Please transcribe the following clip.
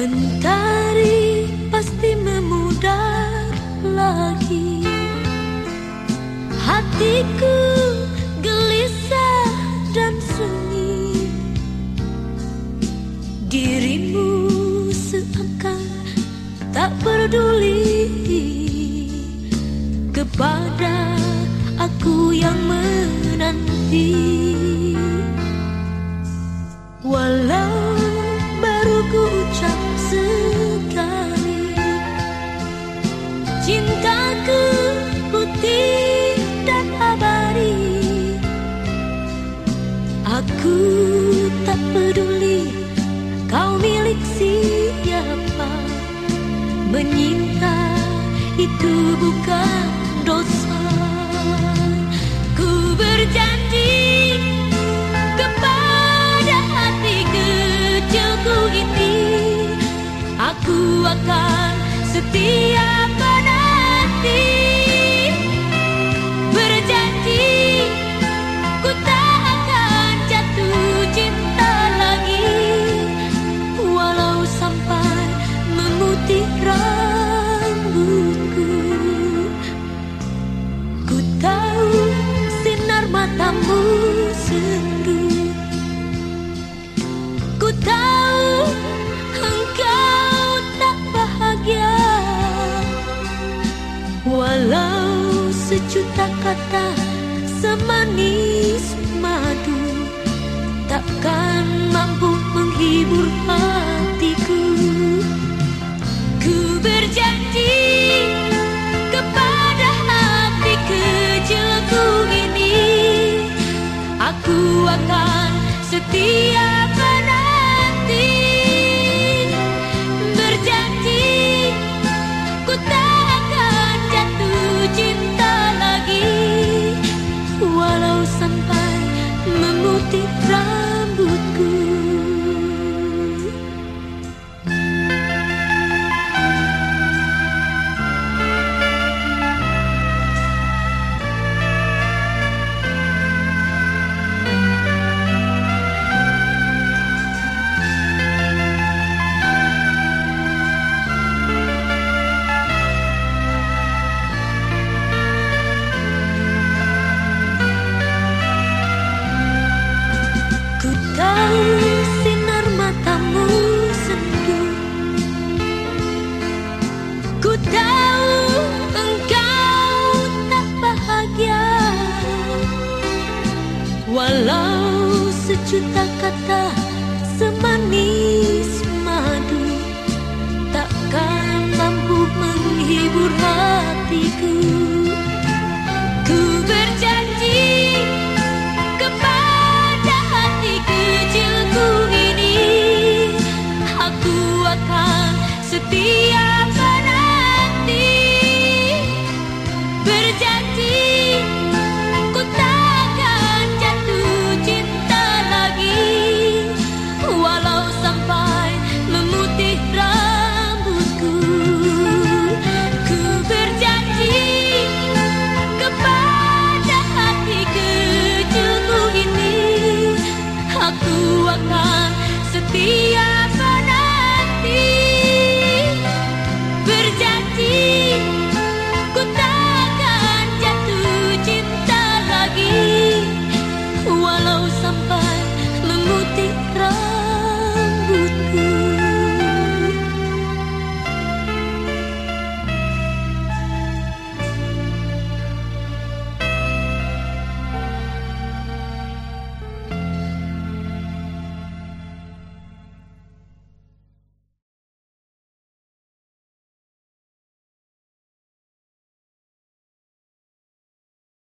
Mentari pasti memudar lagi. Hatiku gelisah dan sunyi. Dirimu seakan tak peduli Kepada aku yang menanti. Walau baru ku ucap Menyinta itu bukan dosa. Akan matamu sendu. Ku tahu Walau sejuta kata semanis madu Takkan mampu menghibur hatiku sejuta kata semanis madu. Takkan mampu menghibur hatiku.